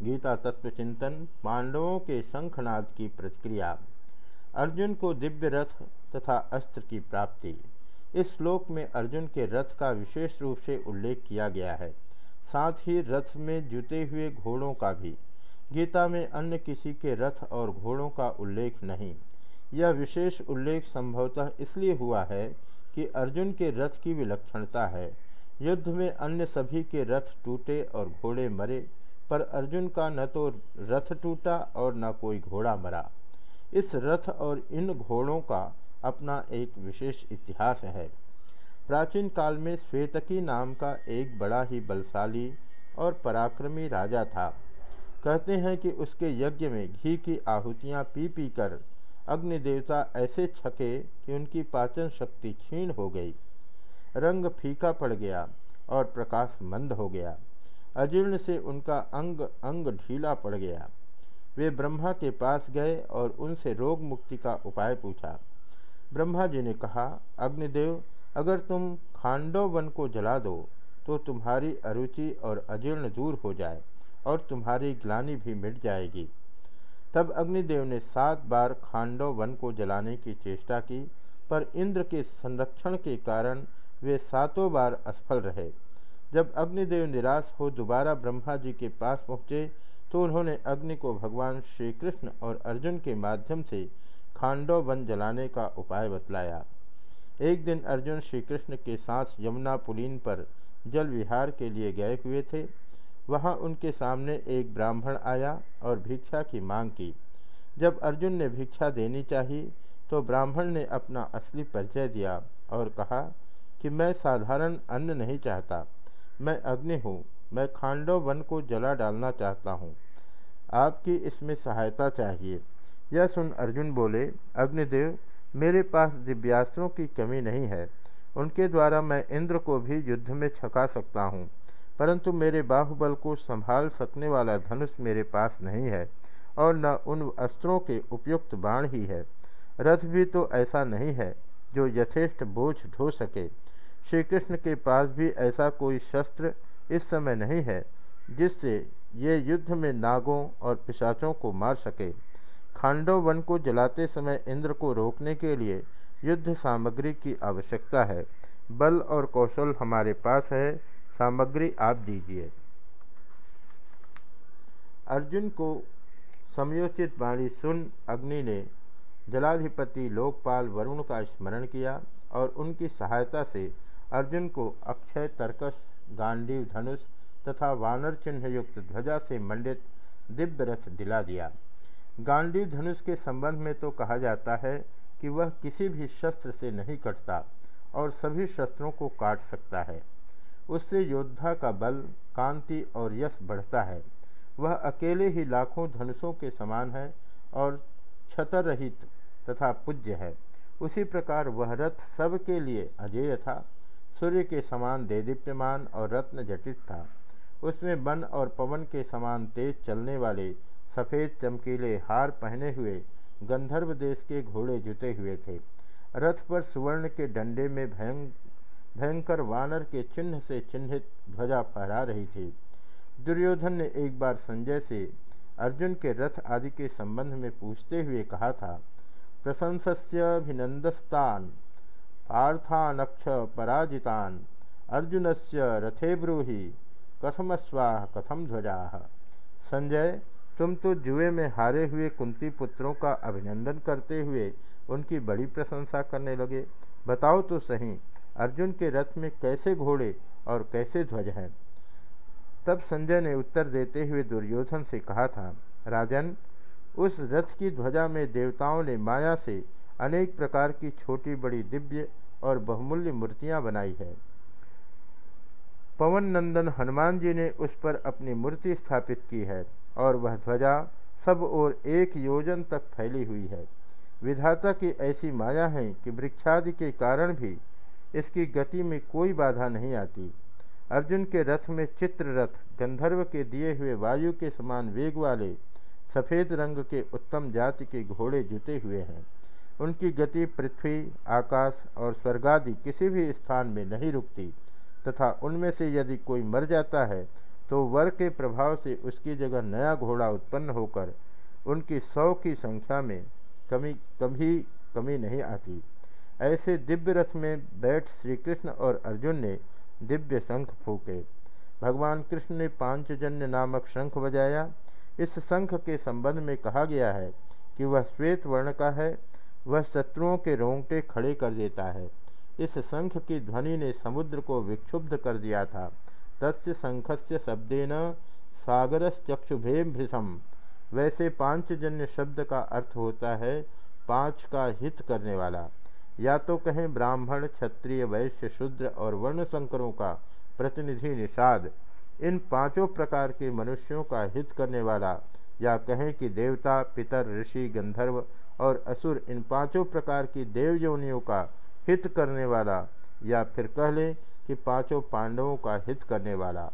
गीता तत्व चिंतन पांडवों के शंखनाद की प्रतिक्रिया, अर्जुन को दिव्य रथ तथा अस्त्र की प्राप्ति। इस श्लोक में अर्जुन के रथ का विशेष रूप से उल्लेख किया गया है, साथ ही रथ में जुते हुए घोड़ों का भी। गीता में अन्य किसी के रथ और घोड़ों का उल्लेख नहीं। यह विशेष उल्लेख संभवतः इसलिए हुआ है कि अर्जुन के रथ की विलक्षणता है। युद्ध में अन्य सभी के रथ टूटे और घोड़े मरे पर अर्जुन का न तो रथ टूटा और न कोई घोड़ा मरा। इस रथ और इन घोड़ों का अपना एक विशेष इतिहास है। प्राचीन काल में श्वेतकी नाम का एक बड़ा ही बलशाली और पराक्रमी राजा था। कहते हैं कि उसके यज्ञ में घी की आहुतियाँ पी पी कर अग्नि देवता ऐसे छके कि उनकी पाचन शक्ति क्षीण हो गई। रंग फीका पड़ गया और प्रकाश मंद हो गया। अजीर्ण से उनका अंग अंग ढीला पड़ गया। वे ब्रह्मा के पास गए और उनसे रोग मुक्ति का उपाय पूछा। ब्रह्मा जी ने कहा, अग्निदेव, अगर तुम खांडव वन को जला दो तो तुम्हारी अरुचि और अजीर्ण दूर हो जाए और तुम्हारी ग्लानी भी मिट जाएगी। तब अग्निदेव ने सात बार खांडव वन को जलाने की चेष्टा की, पर इंद्र के संरक्षण के कारण वे सातों बार असफल रहे। जब अग्निदेव निराश हो दोबारा ब्रह्मा जी के पास पहुँचे तो उन्होंने अग्नि को भगवान श्री कृष्ण और अर्जुन के माध्यम से खांडव वन जलाने का उपाय बतलाया। एक दिन अर्जुन श्री कृष्ण के साथ यमुना पुलीन पर जल विहार के लिए गए हुए थे। वहाँ उनके सामने एक ब्राह्मण आया और भिक्षा की मांग की। जब अर्जुन ने भिक्षा देनी चाहिए तो ब्राह्मण ने अपना असली परिचय दिया और कहा कि मैं साधारण अन्न नहीं चाहता। मैं अग्नि हूँ। मैं खांडव वन को जला डालना चाहता हूँ। आपकी इसमें सहायता चाहिए। यह सुन अर्जुन बोले, अग्निदेव, मेरे पास दिव्यास्त्रों की कमी नहीं है। उनके द्वारा मैं इंद्र को भी युद्ध में छका सकता हूँ। परंतु मेरे बाहुबल को संभाल सकने वाला धनुष मेरे पास नहीं है और न उन अस्त्रों के उपयुक्त बाण ही है। रथ भी तो ऐसा नहीं है जो यथेष्ट बोझ ढो सके। श्री कृष्ण के पास भी ऐसा कोई शस्त्र इस समय नहीं है, जिससे ये युद्ध में नागों और पिशाचों को मार सके। खांडव वन को जलाते समय इंद्र को रोकने के लिए युद्ध सामग्री की आवश्यकता है। बल और कौशल हमारे पास है, सामग्री आप दीजिए। अर्जुन को समयोचित वाणी सुन अग्नि ने जलाधिपति लोकपाल वरुण का स्मरण किया और उनकी सहायता से अर्जुन को अक्षय तर्कस गांडीव धनुष तथा वानर चिन्ह युक्त ध्वजा से मंडित दिव्य रस दिला दिया। गांडीव धनुष के संबंध में तो कहा जाता है कि वह किसी भी शस्त्र से नहीं कटता और सभी शस्त्रों को काट सकता है। उससे योद्धा का बल, कांति और यश बढ़ता है। वह अकेले ही लाखों धनुषों के समान है और छतर रहित तथा पूज्य है। उसी प्रकार वह रथ सबके लिए अजेय था। सूर्य के समान देदीप्यमान और रत्न जटित था। उसमें वन और पवन के समान तेज चलने वाले सफ़ेद चमकीले हार पहने हुए गंधर्व देश के घोड़े जुते हुए थे। रथ पर सुवर्ण के डंडे में भयं, भयंकर वानर के चिन्ह से चिन्हित ध्वजा फहरा रही थी। दुर्योधन ने एक बार संजय से अर्जुन के रथ आदि के संबंध में पूछते हुए कहा था प्रशंस्यभिनंदस्तान पार्थानक्ष पराजितान। अर्जुनस्य रथे ब्रूहि कथमस्वाह कथम ध्वजा। संजय, तुम तो जुए में हारे हुए कुंती पुत्रों का अभिनंदन करते हुए उनकी बड़ी प्रशंसा करने लगे। बताओ तो सही, अर्जुन के रथ में कैसे घोड़े और कैसे ध्वज हैं? तब संजय ने उत्तर देते हुए दुर्योधन से कहा था, राजन, उस रथ की ध्वजा में देवताओं ने माया से अनेक प्रकार की छोटी बड़ी दिव्य और बहुमूल्य मूर्तियाँ बनाई है। पवन नंदन हनुमान जी ने उस पर अपनी मूर्ति स्थापित की है और वह ध्वजा सब ओर एक योजन तक फैली हुई है। विधाता की ऐसी माया है कि वृक्षादि के कारण भी इसकी गति में कोई बाधा नहीं आती। अर्जुन के रथ में चित्र रथ गंधर्व के दिए हुए वायु के समान वेग वाले सफ़ेद रंग के उत्तम जाति के घोड़े जुते हुए हैं। उनकी गति पृथ्वी, आकाश और स्वर्गादि किसी भी स्थान में नहीं रुकती, तथा उनमें से यदि कोई मर जाता है तो वर के प्रभाव से उसकी जगह नया घोड़ा उत्पन्न होकर उनकी सौ की संख्या में कमी, कभी कमी नहीं आती। ऐसे दिव्य रथ में बैठ श्री कृष्ण और अर्जुन ने दिव्य शंख फूके। भगवान कृष्ण ने पांचजन्य नामक शंख बजाया। इस शंख के संबंध में कहा गया है कि वह श्वेत वर्ण का है वह शत्रुओं के रोंगटे खड़े कर देता है। इस शंख की ध्वनि ने समुद्र को विक्षुब्ध कर दिया था। तस्य शंखस्य शब्देन सागरश्चक्षुभेम भृषम वैसे पांचजन्य शब्द का अर्थ होता है, पाँच का हित करने वाला। या तो कहें ब्राह्मण, क्षत्रिय, वैश्य, शूद्र और वर्ण संकरों का प्रतिनिधि निषाद। इन पाँचों प्रकार के मनुष्यों का हित करने वाला। या कहें कि देवता, पितर, ऋषि, गंधर्व और असुर इन पाँचों प्रकार की देव योनियों का हित करने वाला या फिर कह लें कि पाँचों पांडवों का हित करने वाला।